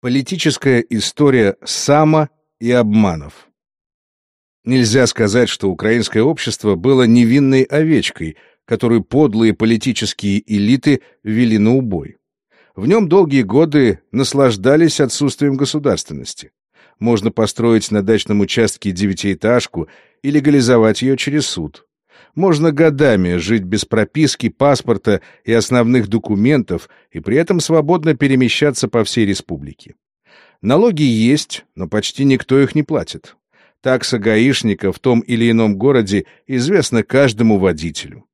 Политическая история сама и обманов. Нельзя сказать, что украинское общество было невинной овечкой, которую подлые политические элиты вели на убой. В нем долгие годы наслаждались отсутствием государственности. Можно построить на дачном участке девятиэтажку и легализовать ее через суд. Можно годами жить без прописки, паспорта и основных документов и при этом свободно перемещаться по всей республике. Налоги есть, но почти никто их не платит. Такса гаишника в том или ином городе известна каждому водителю.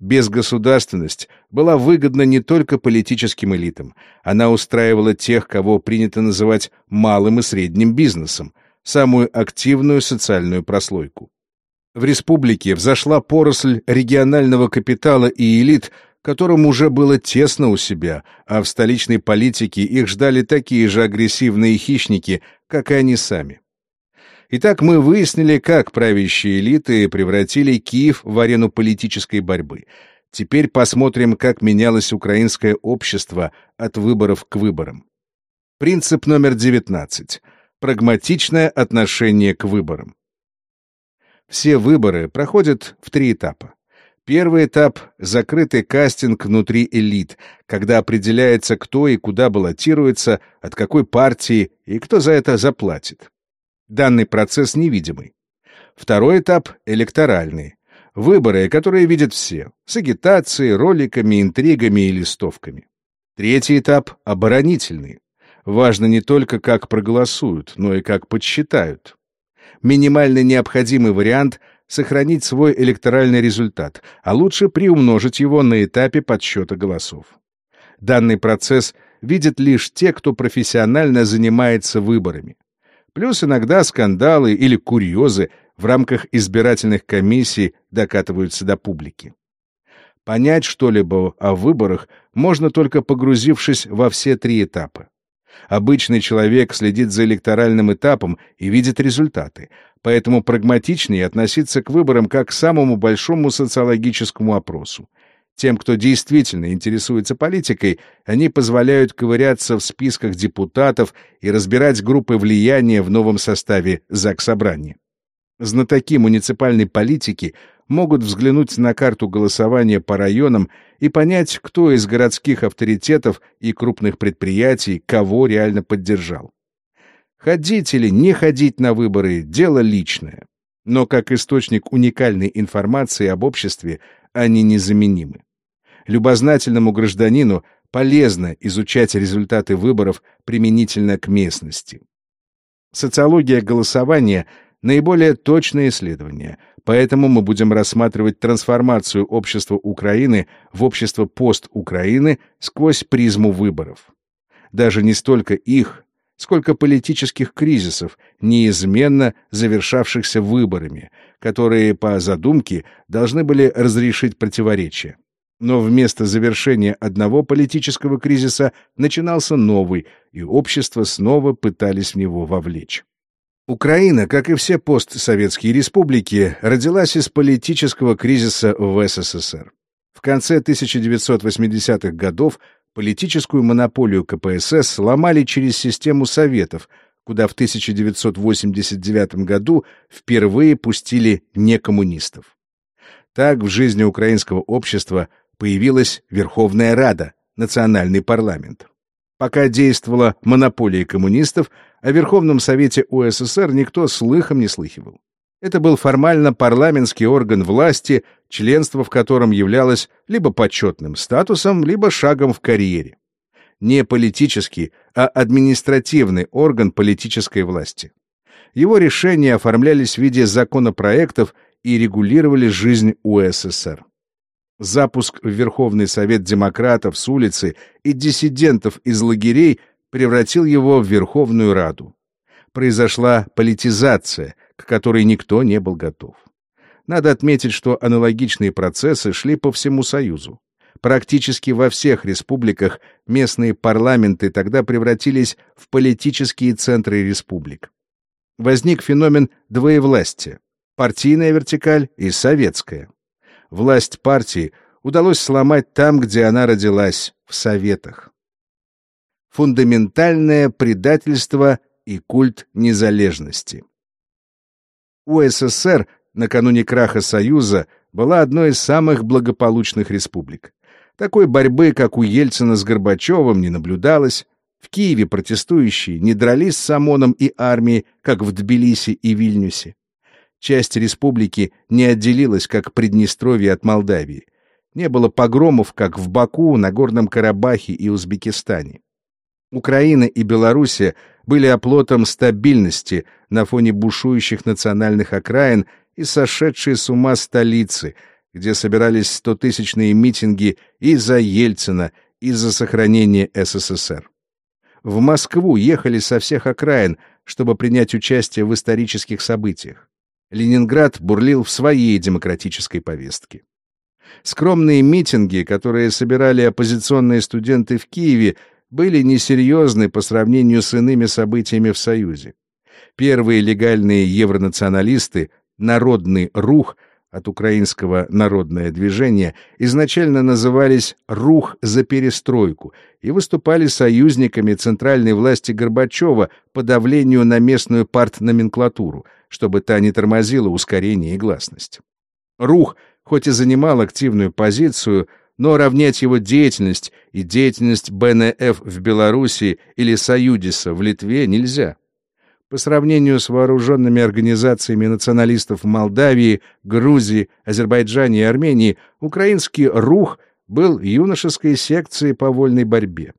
Безгосударственность была выгодна не только политическим элитам, она устраивала тех, кого принято называть малым и средним бизнесом, самую активную социальную прослойку. В республике взошла поросль регионального капитала и элит, которым уже было тесно у себя, а в столичной политике их ждали такие же агрессивные хищники, как и они сами. Итак, мы выяснили, как правящие элиты превратили Киев в арену политической борьбы. Теперь посмотрим, как менялось украинское общество от выборов к выборам. Принцип номер 19. Прагматичное отношение к выборам. Все выборы проходят в три этапа. Первый этап — закрытый кастинг внутри элит, когда определяется, кто и куда баллотируется, от какой партии и кто за это заплатит. Данный процесс невидимый. Второй этап — электоральный. Выборы, которые видят все, с агитацией, роликами, интригами и листовками. Третий этап — оборонительный. Важно не только, как проголосуют, но и как подсчитают минимально необходимый вариант — сохранить свой электоральный результат, а лучше приумножить его на этапе подсчета голосов. Данный процесс видят лишь те, кто профессионально занимается выборами. Плюс иногда скандалы или курьезы в рамках избирательных комиссий докатываются до публики. Понять что-либо о выборах можно только погрузившись во все три этапа. Обычный человек следит за электоральным этапом и видит результаты, поэтому прагматичнее относиться к выборам как к самому большому социологическому опросу. Тем, кто действительно интересуется политикой, они позволяют ковыряться в списках депутатов и разбирать группы влияния в новом составе Заксобрания. Знатоки муниципальной политики могут взглянуть на карту голосования по районам и понять, кто из городских авторитетов и крупных предприятий кого реально поддержал. Ходить или не ходить на выборы — дело личное. Но как источник уникальной информации об обществе они незаменимы. Любознательному гражданину полезно изучать результаты выборов применительно к местности. Социология голосования — наиболее точное исследование, поэтому мы будем рассматривать трансформацию общества Украины в общество пост-Украины сквозь призму выборов. Даже не столько их, сколько политических кризисов, неизменно завершавшихся выборами, которые, по задумке, должны были разрешить противоречия. Но вместо завершения одного политического кризиса начинался новый, и общество снова пытались в него вовлечь. Украина, как и все постсоветские республики, родилась из политического кризиса в СССР. В конце 1980-х годов политическую монополию КПСС сломали через систему советов, куда в 1989 году впервые пустили некоммунистов. Так в жизни украинского общества появилась Верховная Рада, национальный парламент. Пока действовала монополия коммунистов, о Верховном Совете УССР никто слыхом не слыхивал. Это был формально парламентский орган власти, членство в котором являлось либо почетным статусом, либо шагом в карьере. Не политический, а административный орган политической власти. Его решения оформлялись в виде законопроектов и регулировали жизнь УССР. Запуск в Верховный Совет демократов с улицы и диссидентов из лагерей превратил его в Верховную Раду. Произошла политизация, к которой никто не был готов. Надо отметить, что аналогичные процессы шли по всему Союзу. Практически во всех республиках местные парламенты тогда превратились в политические центры республик. Возник феномен двоевластия — партийная вертикаль и советская. Власть партии удалось сломать там, где она родилась, в Советах. фундаментальное предательство и культ незалежности. УССР накануне краха Союза была одной из самых благополучных республик. Такой борьбы, как у Ельцина с Горбачевым, не наблюдалось. В Киеве протестующие не дрались с ОМОНом и армией, как в Тбилиси и Вильнюсе. Часть республики не отделилась, как Приднестровье от Молдавии. Не было погромов, как в Баку, Нагорном Карабахе и Узбекистане. Украина и Белоруссия были оплотом стабильности на фоне бушующих национальных окраин и сошедшей с ума столицы, где собирались стотысячные митинги и за Ельцина, и за сохранение СССР. В Москву ехали со всех окраин, чтобы принять участие в исторических событиях. Ленинград бурлил в своей демократической повестке. Скромные митинги, которые собирали оппозиционные студенты в Киеве, были несерьезны по сравнению с иными событиями в Союзе. Первые легальные евронационалисты, народный рух, от украинского «народное движение», изначально назывались «Рух за перестройку» и выступали союзниками центральной власти Горбачева по давлению на местную партноменклатуру, чтобы та не тормозила ускорение и гласность. Рух, хоть и занимал активную позицию, но равнять его деятельность и деятельность БНФ в Белоруссии или Союдиса в Литве нельзя. По сравнению с вооруженными организациями националистов в Молдавии, Грузии, Азербайджане и Армении, украинский РУХ был юношеской секцией по вольной борьбе.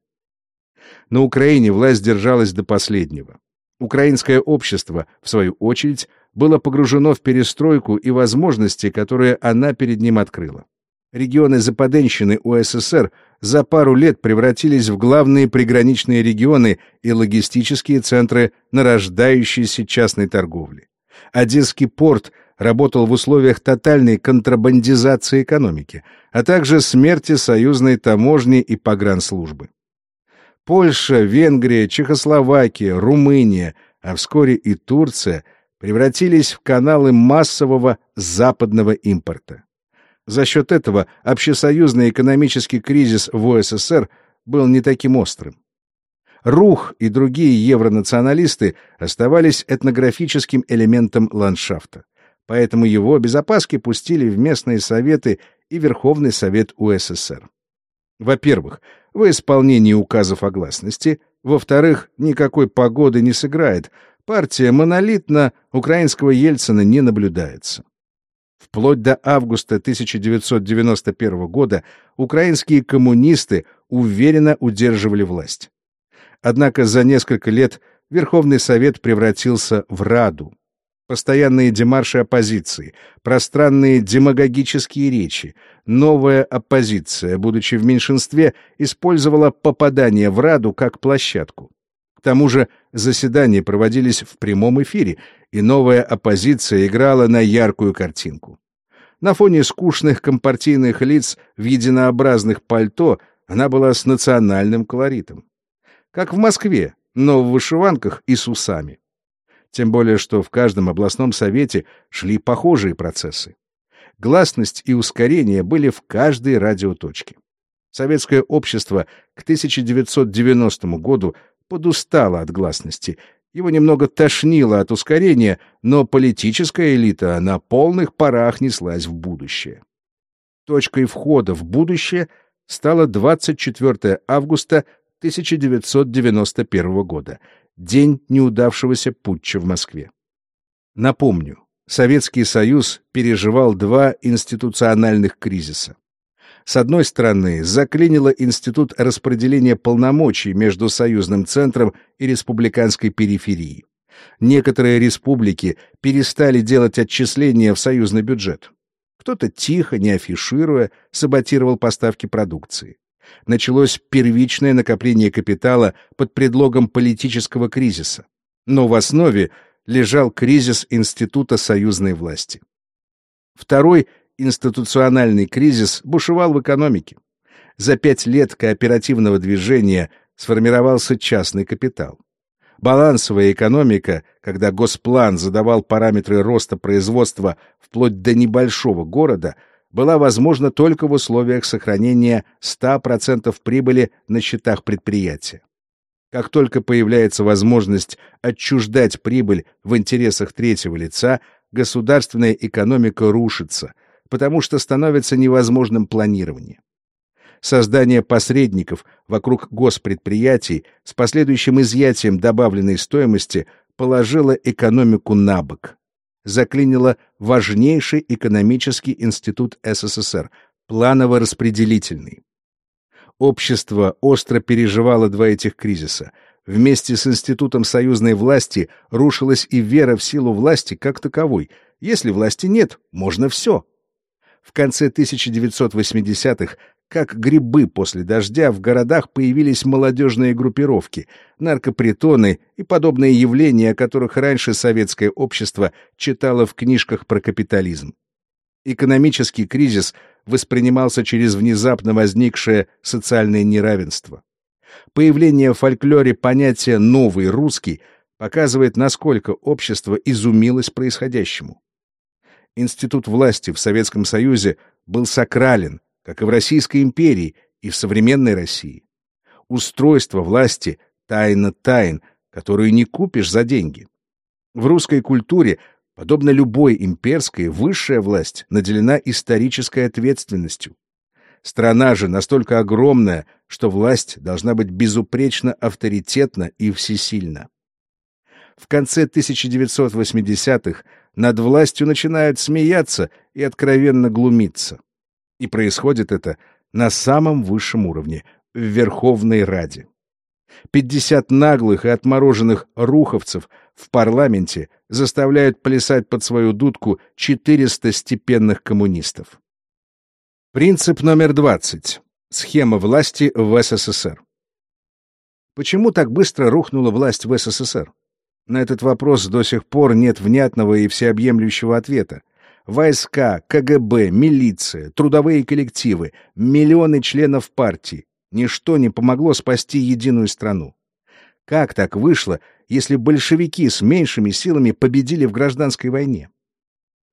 На Украине власть держалась до последнего. Украинское общество, в свою очередь, было погружено в перестройку и возможности, которые она перед ним открыла. Регионы Западенщины УССР за пару лет превратились в главные приграничные регионы и логистические центры нарождающейся частной торговли. Одесский порт работал в условиях тотальной контрабандизации экономики, а также смерти союзной таможни и погранслужбы. Польша, Венгрия, Чехословакия, Румыния, а вскоре и Турция превратились в каналы массового западного импорта. За счет этого общесоюзный экономический кризис в УССР был не таким острым. Рух и другие евронационалисты оставались этнографическим элементом ландшафта, поэтому его без опаски пустили в местные советы и Верховный Совет УССР. Во-первых, в исполнении указов о гласности, во-вторых, никакой погоды не сыграет, партия монолитна, украинского Ельцина не наблюдается. Вплоть до августа 1991 года украинские коммунисты уверенно удерживали власть. Однако за несколько лет Верховный Совет превратился в Раду. Постоянные демарши оппозиции, пространные демагогические речи, новая оппозиция, будучи в меньшинстве, использовала попадание в Раду как площадку. К тому же заседания проводились в прямом эфире, и новая оппозиция играла на яркую картинку. На фоне скучных компартийных лиц в единообразных пальто она была с национальным колоритом. Как в Москве, но в вышиванках и с усами. Тем более, что в каждом областном совете шли похожие процессы. Гласность и ускорение были в каждой радиоточке. Советское общество к 1990 году подустала от гласности. Его немного тошнило от ускорения, но политическая элита на полных парах неслась в будущее. Точкой входа в будущее стало 24 августа 1991 года, день неудавшегося путча в Москве. Напомню, Советский Союз переживал два институциональных кризиса. С одной стороны, заклинило институт распределения полномочий между союзным центром и республиканской периферией. Некоторые республики перестали делать отчисления в союзный бюджет. Кто-то тихо, не афишируя, саботировал поставки продукции. Началось первичное накопление капитала под предлогом политического кризиса. Но в основе лежал кризис института союзной власти. Второй институциональный кризис бушевал в экономике. За пять лет кооперативного движения сформировался частный капитал. Балансовая экономика, когда Госплан задавал параметры роста производства вплоть до небольшого города, была возможна только в условиях сохранения 100% прибыли на счетах предприятия. Как только появляется возможность отчуждать прибыль в интересах третьего лица, государственная экономика рушится, потому что становится невозможным планирование. Создание посредников вокруг госпредприятий с последующим изъятием добавленной стоимости положило экономику на бок. Заклинило важнейший экономический институт СССР – планово-распределительный. Общество остро переживало два этих кризиса. Вместе с институтом союзной власти рушилась и вера в силу власти как таковой. Если власти нет, можно все. В конце 1980-х, как грибы после дождя, в городах появились молодежные группировки, наркопритоны и подобные явления, о которых раньше советское общество читало в книжках про капитализм. Экономический кризис воспринимался через внезапно возникшее социальное неравенство. Появление в фольклоре понятия «новый русский» показывает, насколько общество изумилось происходящему. Институт власти в Советском Союзе был сакрален, как и в Российской империи и в современной России. Устройство власти — тайна тайн, которую не купишь за деньги. В русской культуре Подобно любой имперской, высшая власть наделена исторической ответственностью. Страна же настолько огромная, что власть должна быть безупречно авторитетна и всесильна. В конце 1980-х над властью начинают смеяться и откровенно глумиться. И происходит это на самом высшем уровне, в Верховной Раде. 50 наглых и отмороженных руховцев в парламенте заставляют плясать под свою дудку 400 степенных коммунистов. Принцип номер 20. Схема власти в СССР. Почему так быстро рухнула власть в СССР? На этот вопрос до сих пор нет внятного и всеобъемлющего ответа. Войска, КГБ, милиция, трудовые коллективы, миллионы членов партии, Ничто не помогло спасти единую страну. Как так вышло, если большевики с меньшими силами победили в гражданской войне?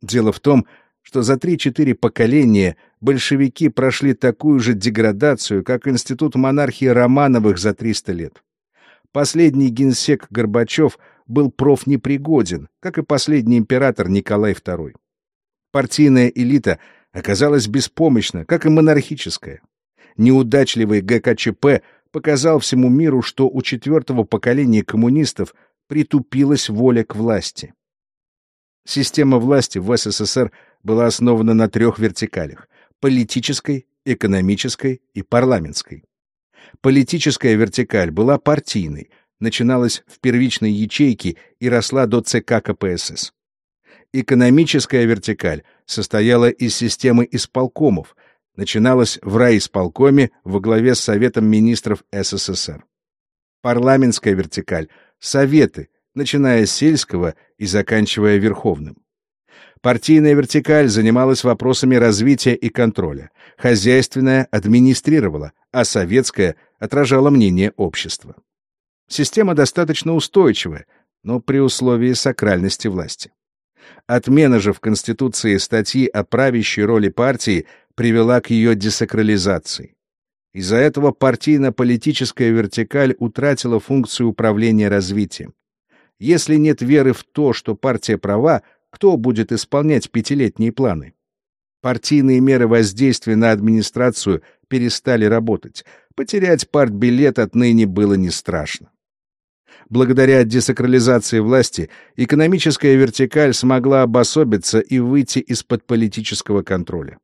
Дело в том, что за 3-4 поколения большевики прошли такую же деградацию, как институт монархии Романовых за 300 лет. Последний генсек Горбачев был профнепригоден, как и последний император Николай II. Партийная элита оказалась беспомощна, как и монархическая неудачливый ГКЧП показал всему миру, что у четвертого поколения коммунистов притупилась воля к власти. Система власти в СССР была основана на трех вертикалях — политической, экономической и парламентской. Политическая вертикаль была партийной, начиналась в первичной ячейке и росла до ЦК КПСС. Экономическая вертикаль состояла из системы исполкомов, начиналась в райисполкоме во главе с Советом министров СССР. Парламентская вертикаль — Советы, начиная с сельского и заканчивая Верховным. Партийная вертикаль занималась вопросами развития и контроля, хозяйственная администрировала, а советская отражала мнение общества. Система достаточно устойчивая, но при условии сакральности власти. Отмена же в Конституции статьи о правящей роли партии привела к ее десакрализации. Из-за этого партийно-политическая вертикаль утратила функцию управления развитием. Если нет веры в то, что партия права, кто будет исполнять пятилетние планы? Партийные меры воздействия на администрацию перестали работать. Потерять партбилет отныне было не страшно. Благодаря десакрализации власти экономическая вертикаль смогла обособиться и выйти из-под политического контроля.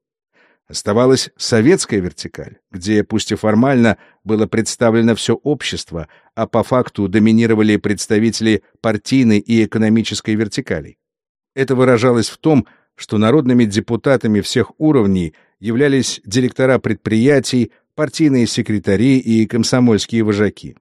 Оставалась советская вертикаль, где, пусть и формально, было представлено все общество, а по факту доминировали представители партийной и экономической вертикалей. Это выражалось в том, что народными депутатами всех уровней являлись директора предприятий, партийные секретари и комсомольские вожаки.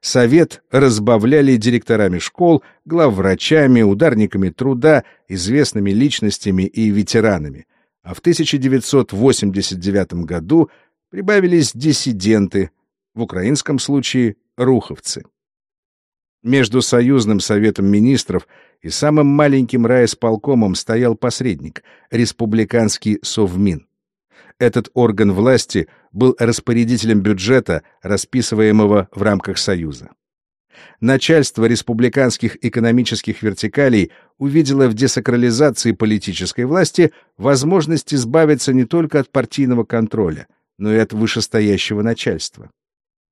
Совет разбавляли директорами школ, главврачами, ударниками труда, известными личностями и ветеранами – а в 1989 году прибавились диссиденты, в украинском случае руховцы. Между Союзным Советом Министров и самым маленьким райисполкомом стоял посредник — республиканский Совмин. Этот орган власти был распорядителем бюджета, расписываемого в рамках Союза. Начальство республиканских экономических вертикалей увидело в десакрализации политической власти возможность избавиться не только от партийного контроля, но и от вышестоящего начальства.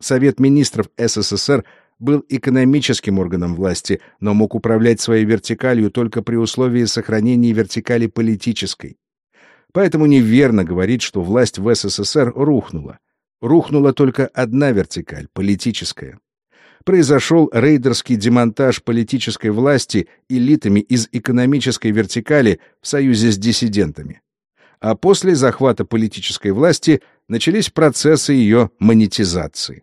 Совет министров СССР был экономическим органом власти, но мог управлять своей вертикалью только при условии сохранения вертикали политической. Поэтому неверно говорить, что власть в СССР рухнула. Рухнула только одна вертикаль — политическая. Произошел рейдерский демонтаж политической власти элитами из экономической вертикали в союзе с диссидентами. А после захвата политической власти начались процессы ее монетизации.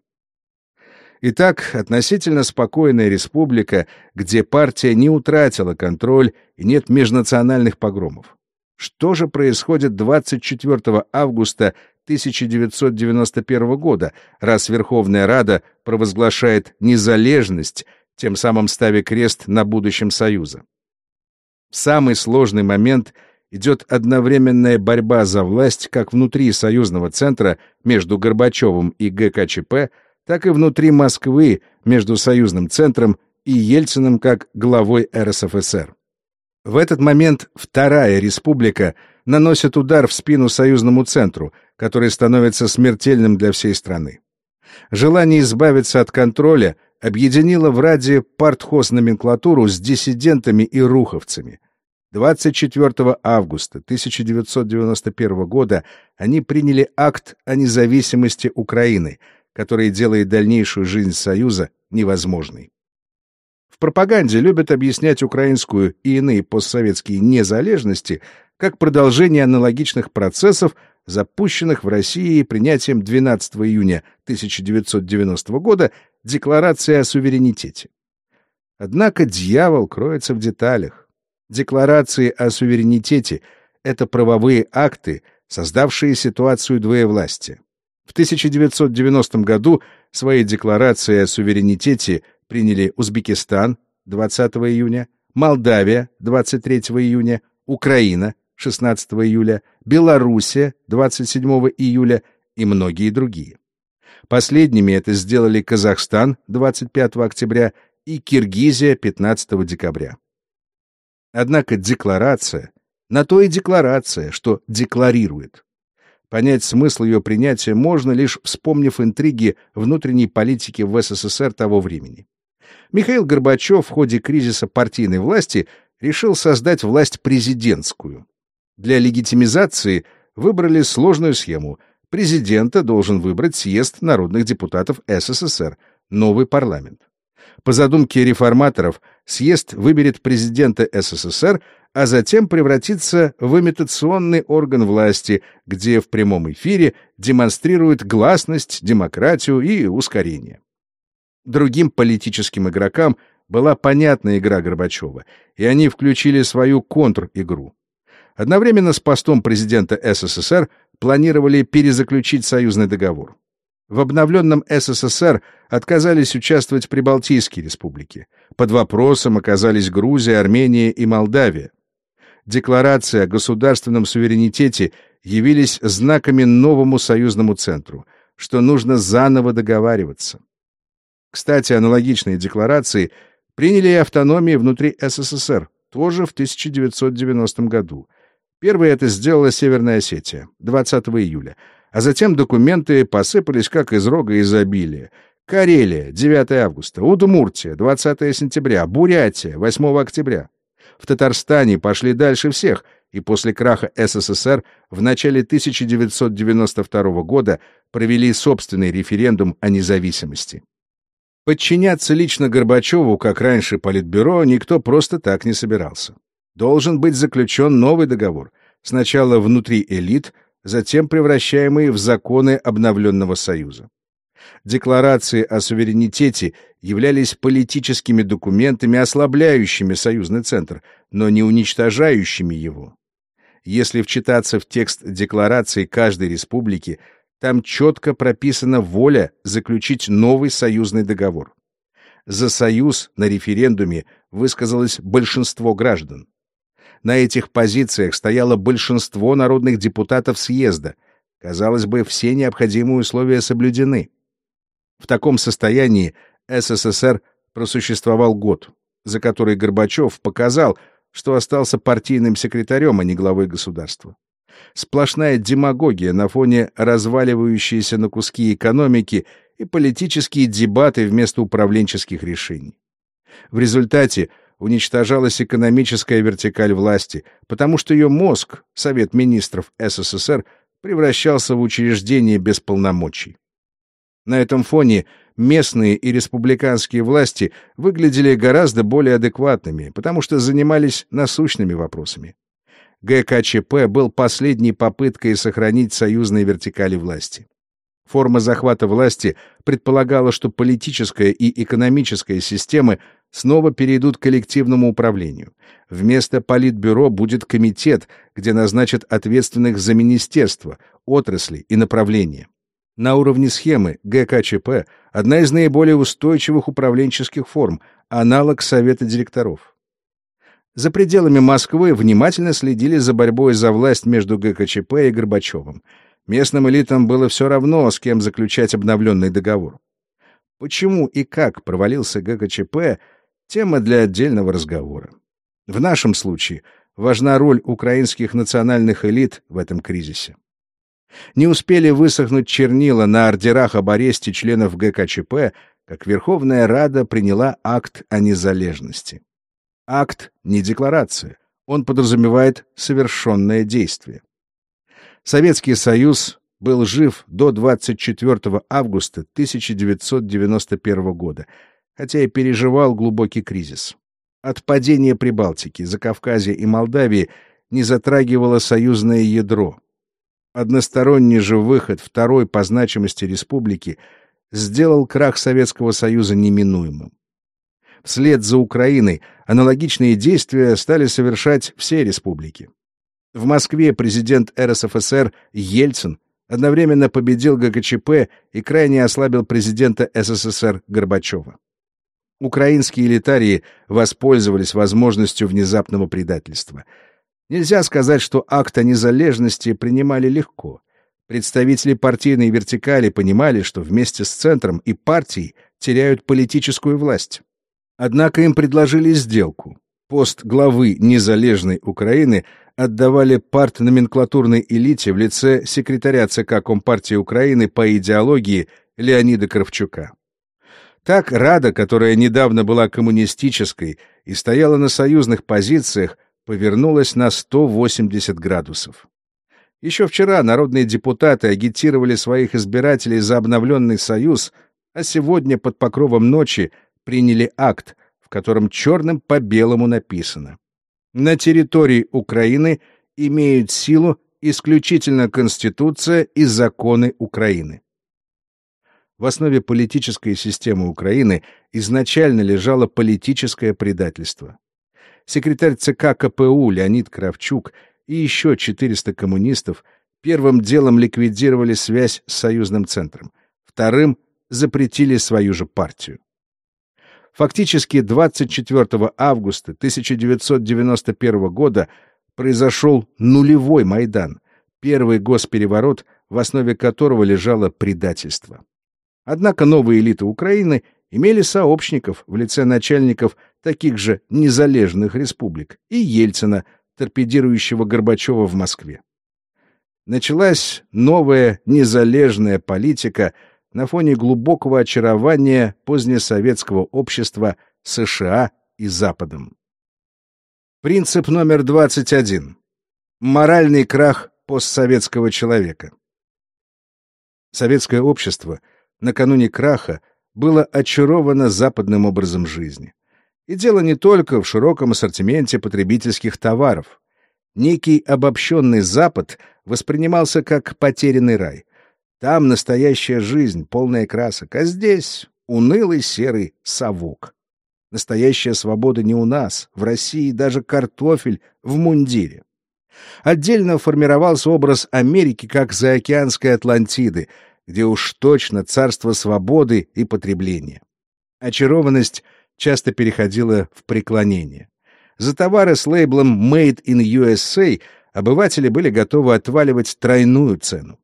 Итак, относительно спокойная республика, где партия не утратила контроль и нет межнациональных погромов. Что же происходит 24 августа 1991 года, раз Верховная Рада провозглашает незалежность, тем самым ставя крест на будущем Союза? В самый сложный момент идет одновременная борьба за власть как внутри союзного центра между Горбачевым и ГКЧП, так и внутри Москвы между союзным центром и Ельциным как главой РСФСР. В этот момент Вторая Республика наносит удар в спину союзному центру, который становится смертельным для всей страны. Желание избавиться от контроля объединило в Раде партхоз-номенклатуру с диссидентами и руховцами. 24 августа 1991 года они приняли акт о независимости Украины, который делает дальнейшую жизнь Союза невозможной пропаганде любят объяснять украинскую и иные постсоветские незалежности как продолжение аналогичных процессов, запущенных в России принятием 12 июня 1990 года Декларации о суверенитете. Однако дьявол кроется в деталях. Декларации о суверенитете — это правовые акты, создавшие ситуацию двоевластия. В 1990 году свои декларации о суверенитете приняли Узбекистан 20 июня, Молдавия 23 июня, Украина 16 июля, Белоруссия 27 июля и многие другие. Последними это сделали Казахстан 25 октября и Киргизия 15 декабря. Однако декларация, на то и декларация, что декларирует. Понять смысл ее принятия можно лишь вспомнив интриги внутренней политики в СССР того времени. Михаил Горбачев в ходе кризиса партийной власти решил создать власть президентскую. Для легитимизации выбрали сложную схему. Президента должен выбрать съезд народных депутатов СССР, новый парламент. По задумке реформаторов, съезд выберет президента СССР, а затем превратится в имитационный орган власти, где в прямом эфире демонстрирует гласность, демократию и ускорение. Другим политическим игрокам была понятна игра Горбачева, и они включили свою контр-игру. Одновременно с постом президента СССР планировали перезаключить союзный договор. В обновленном СССР отказались участвовать прибалтийские республики. Под вопросом оказались Грузия, Армения и Молдавия. Декларация о государственном суверенитете явились знаками новому союзному центру, что нужно заново договариваться. Кстати, аналогичные декларации приняли и автономии внутри СССР, тоже в 1990 году. Первой это сделала Северная Осетия, 20 июля, а затем документы посыпались как из рога изобилия. Карелия, 9 августа, Удмуртия, 20 сентября, Бурятия, 8 октября. В Татарстане пошли дальше всех, и после краха СССР в начале 1992 года провели собственный референдум о независимости. Подчиняться лично Горбачеву, как раньше Политбюро, никто просто так не собирался. Должен быть заключен новый договор, сначала внутри элит, затем превращаемый в законы обновленного Союза. Декларации о суверенитете являлись политическими документами, ослабляющими союзный центр, но не уничтожающими его. Если вчитаться в текст декларации каждой республики, там четко прописана воля заключить новый союзный договор. За союз на референдуме высказалось большинство граждан. На этих позициях стояло большинство народных депутатов съезда. Казалось бы, все необходимые условия соблюдены. В таком состоянии СССР просуществовал год, за который Горбачев показал, что остался партийным секретарем, а не главой государства. Сплошная демагогия на фоне разваливающейся на куски экономики и политические дебаты вместо управленческих решений. В результате уничтожалась экономическая вертикаль власти, потому что ее мозг, Совет министров СССР, превращался в учреждение без полномочий. На этом фоне местные и республиканские власти выглядели гораздо более адекватными, потому что занимались насущными вопросами. ГКЧП был последней попыткой сохранить союзные вертикали власти. Форма захвата власти предполагала, что политическая и экономическая системы снова перейдут к коллективному управлению. Вместо политбюро будет комитет, где назначат ответственных за министерства, отрасли и направления. На уровне схемы ГКЧП одна из наиболее устойчивых управленческих форм, аналог Совета директоров. За пределами Москвы внимательно следили за борьбой за власть между ГКЧП и Горбачевым. Местным элитам было все равно, с кем заключать обновленный договор. Почему и как провалился ГКЧП — тема для отдельного разговора. В нашем случае важна роль украинских национальных элит в этом кризисе. Не успели высохнуть чернила на ордерах об аресте членов ГКЧП, как Верховная Рада приняла акт о незалежности. Акт — не декларация, он подразумевает совершенное действие. Советский Союз был жив до 24 августа 1991 года, хотя и переживал глубокий кризис. От падения Прибалтики, Закавказья и Молдавии не затрагивало союзное ядро, Односторонний же выход второй по значимости республики сделал крах Советского Союза неминуемым. Вслед за Украиной аналогичные действия стали совершать все республики. В Москве президент РСФСР Ельцин одновременно победил ГКЧП и крайне ослабил президента СССР Горбачева. Украинские элитарии воспользовались возможностью внезапного предательства — Нельзя сказать, что акт о незалежности принимали легко. Представители партийной вертикали понимали, что вместе с центром и партией теряют политическую власть. Однако им предложили сделку. Пост главы незалежной Украины отдавали партноменклатурной элите в лице секретаря ЦК Компартии Украины по идеологии Леонида Кравчука. Так Рада, которая недавно была коммунистической и стояла на союзных позициях, повернулась на 180 градусов. Еще вчера народные депутаты агитировали своих избирателей за обновленный союз, а сегодня под покровом ночи приняли акт, в котором черным по белому написано. На территории Украины имеют силу исключительно Конституция и законы Украины. В основе политической системы Украины изначально лежало политическое предательство секретарь ЦК КПУ Леонид Кравчук и еще 400 коммунистов первым делом ликвидировали связь с союзным центром, вторым запретили свою же партию. Фактически 24 августа 1991 года произошел нулевой Майдан, первый госпереворот, в основе которого лежало предательство. Однако новые элиты Украины имели сообщников в лице начальников таких же незалежных республик и Ельцина, торпедирующего Горбачева в Москве. Началась новая незалежная политика на фоне глубокого очарования позднесоветского общества США и Западом. Принцип номер 21. Моральный крах постсоветского человека. Советское общество накануне краха было очаровано западным образом жизни. И дело не только в широком ассортименте потребительских товаров. Некий обобщенный Запад воспринимался как потерянный рай. Там настоящая жизнь, полная красок, а здесь унылый серый совок. Настоящая свобода не у нас, в России даже картофель в мундире. Отдельно формировался образ Америки как заокеанской Атлантиды — где уж точно царство свободы и потребления. Очарованность часто переходила в преклонение. За товары с лейблом «Made in USA» обыватели были готовы отваливать тройную цену.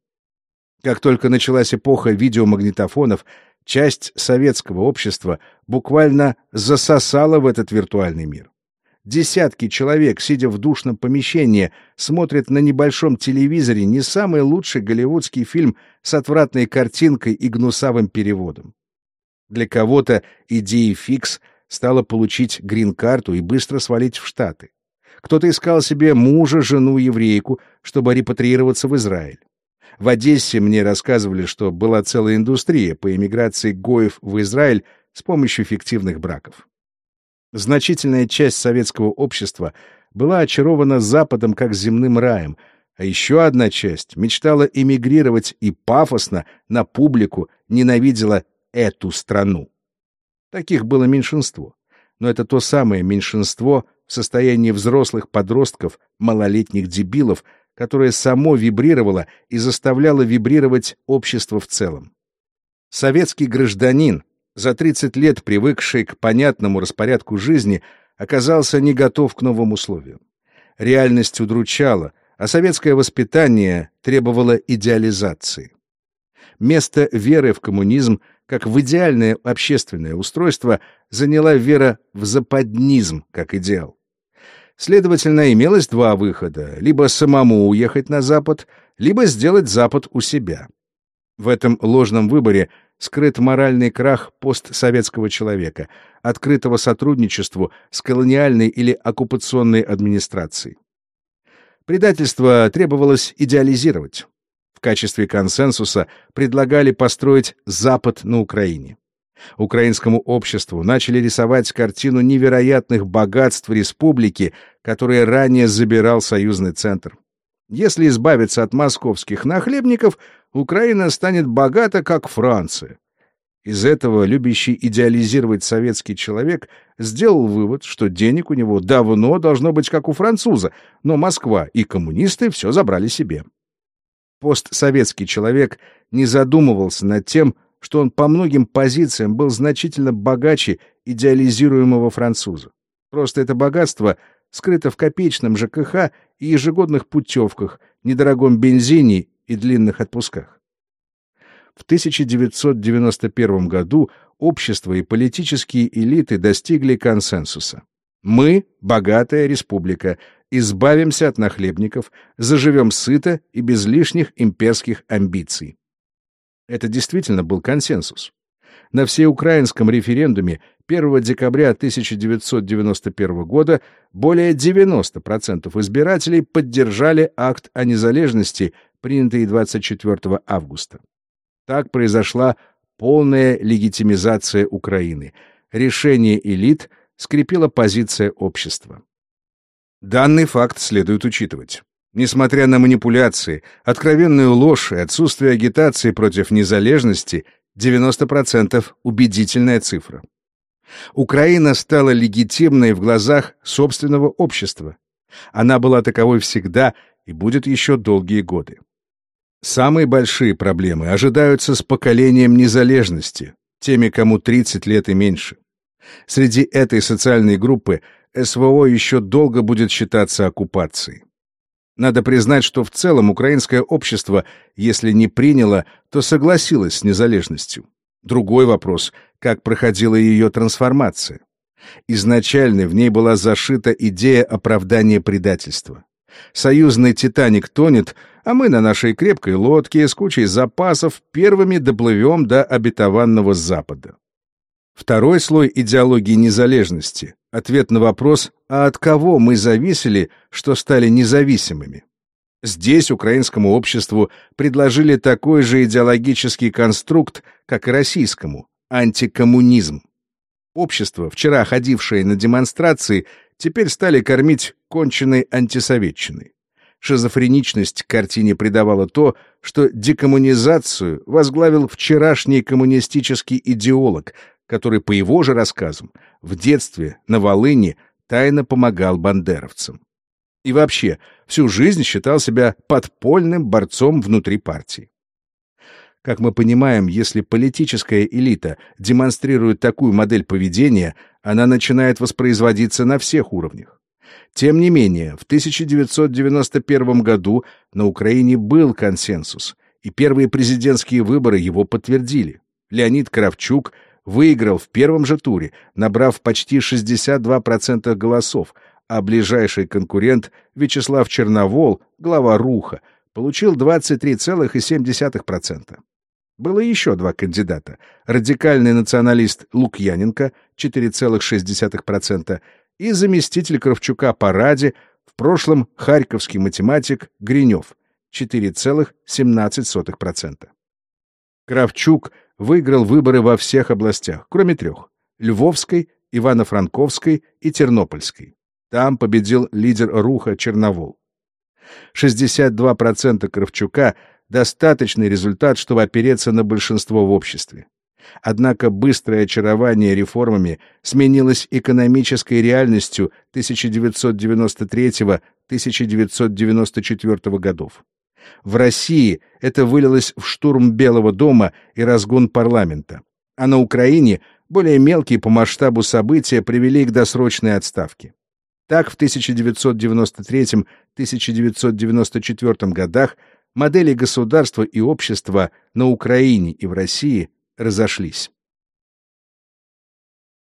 Как только началась эпоха видеомагнитофонов, часть советского общества буквально засосала в этот виртуальный мир. Десятки человек, сидя в душном помещении, смотрят на небольшом телевизоре не самый лучший голливудский фильм с отвратной картинкой и гнусавым переводом. Для кого-то идеей фикс стала получить грин-карту и быстро свалить в Штаты. Кто-то искал себе мужа, жену, еврейку, чтобы репатриироваться в Израиль. В Одессе мне рассказывали, что была целая индустрия по эмиграции гоев в Израиль с помощью фиктивных браков. Значительная часть советского общества была очарована Западом как земным раем, а еще одна часть мечтала эмигрировать и пафосно на публику ненавидела эту страну. Таких было меньшинство, но это то самое меньшинство в состоянии взрослых подростков, малолетних дебилов, которое само вибрировало и заставляло вибрировать общество в целом. Советский гражданин, за 30 лет привыкший к понятному распорядку жизни, оказался не готов к новым условиям. Реальность удручала, а советское воспитание требовало идеализации. Место веры в коммунизм, как в идеальное общественное устройство, заняла вера в западнизм как идеал. Следовательно, имелось два выхода — либо самому уехать на Запад, либо сделать Запад у себя. В этом ложном выборе скрыт моральный крах постсоветского человека, открытого сотрудничеству с колониальной или оккупационной администрацией. Предательство требовалось идеализировать. В качестве консенсуса предлагали построить Запад на Украине. Украинскому обществу начали рисовать картину невероятных богатств республики, которые ранее забирал союзный центр. Если избавиться от московских нахлебников, Украина станет богата, как Франция. Из этого любящий идеализировать советский человек сделал вывод, что денег у него давно должно быть как у француза, но Москва и коммунисты все забрали себе. Постсоветский человек не задумывался над тем, что он по многим позициям был значительно богаче идеализируемого француза. Просто это богатство скрыто в копеечном ЖКХ и ежегодных путевках, недорогом бензине и длинных отпусках. В 1991 году общество и политические элиты достигли консенсуса. Мы, богатая республика, избавимся от нахлебников, заживем сыто и без лишних имперских амбиций. Это действительно был консенсус. На всеукраинском референдуме 1 декабря 1991 года более 90% избирателей поддержали акт о незалежности, принятый 24 августа. Так произошла полная легитимизация Украины. Решение элит скрепило позиция общества. Данный факт следует учитывать. Несмотря на манипуляции, откровенную ложь и отсутствие агитации против незалежности, 90% — убедительная цифра. Украина стала легитимной в глазах собственного общества. Она была таковой всегда и будет еще долгие годы. Самые большие проблемы ожидаются с поколением незалежности, теми, кому 30 лет и меньше. Среди этой социальной группы СВО еще долго будет считаться оккупацией. Надо признать, что в целом украинское общество, если не приняло, то согласилось с незалежностью. Другой вопрос — как проходила ее трансформация. Изначально в ней была зашита идея оправдания предательства. Союзный «Титаник» тонет, а мы на нашей крепкой лодке с кучей запасов первыми доплывем до обетованного Запада. Второй слой идеологии незалежности — ответ на вопрос, а от кого мы зависели, что стали независимыми. Здесь украинскому обществу предложили такой же идеологический конструкт, как и российскому — антикоммунизм. Общество, вчера ходившее на демонстрации, теперь стали кормить конченной антисоветчиной. Шизофреничность картине придавала то, что декоммунизацию возглавил вчерашний коммунистический идеолог, который, по его же рассказам, в детстве на Волыне тайно помогал бандеровцам. И вообще, всю жизнь считал себя подпольным борцом внутри партии. Как мы понимаем, если политическая элита демонстрирует такую модель поведения, она начинает воспроизводиться на всех уровнях. Тем не менее, в 1991 году на Украине был консенсус, и первые президентские выборы его подтвердили. Леонид Кравчук выиграл в первом же туре, набрав почти 62% голосов, а ближайший конкурент Вячеслав Черновол, глава РУХа, получил 23,7%. Было еще два кандидата. Радикальный националист Лукьяненко, 4,6%, и заместитель Кравчука по Раде, в прошлом харьковский математик Гринев, 4,17%. Кравчук выиграл выборы во всех областях, кроме трех — Львовской, Ивано-Франковской и Тернопольской. Там победил лидер Руха Черновол. 62% Кравчука — достаточный результат, чтобы опереться на большинство в обществе. Однако быстрое очарование реформами сменилось экономической реальностью 1993-1994 годов. В России это вылилось в штурм Белого дома и разгон парламента. А на Украине более мелкие по масштабу события привели к досрочной отставке. Так, в 1993-1994 годах модели государства и общества на Украине и в России разошлись.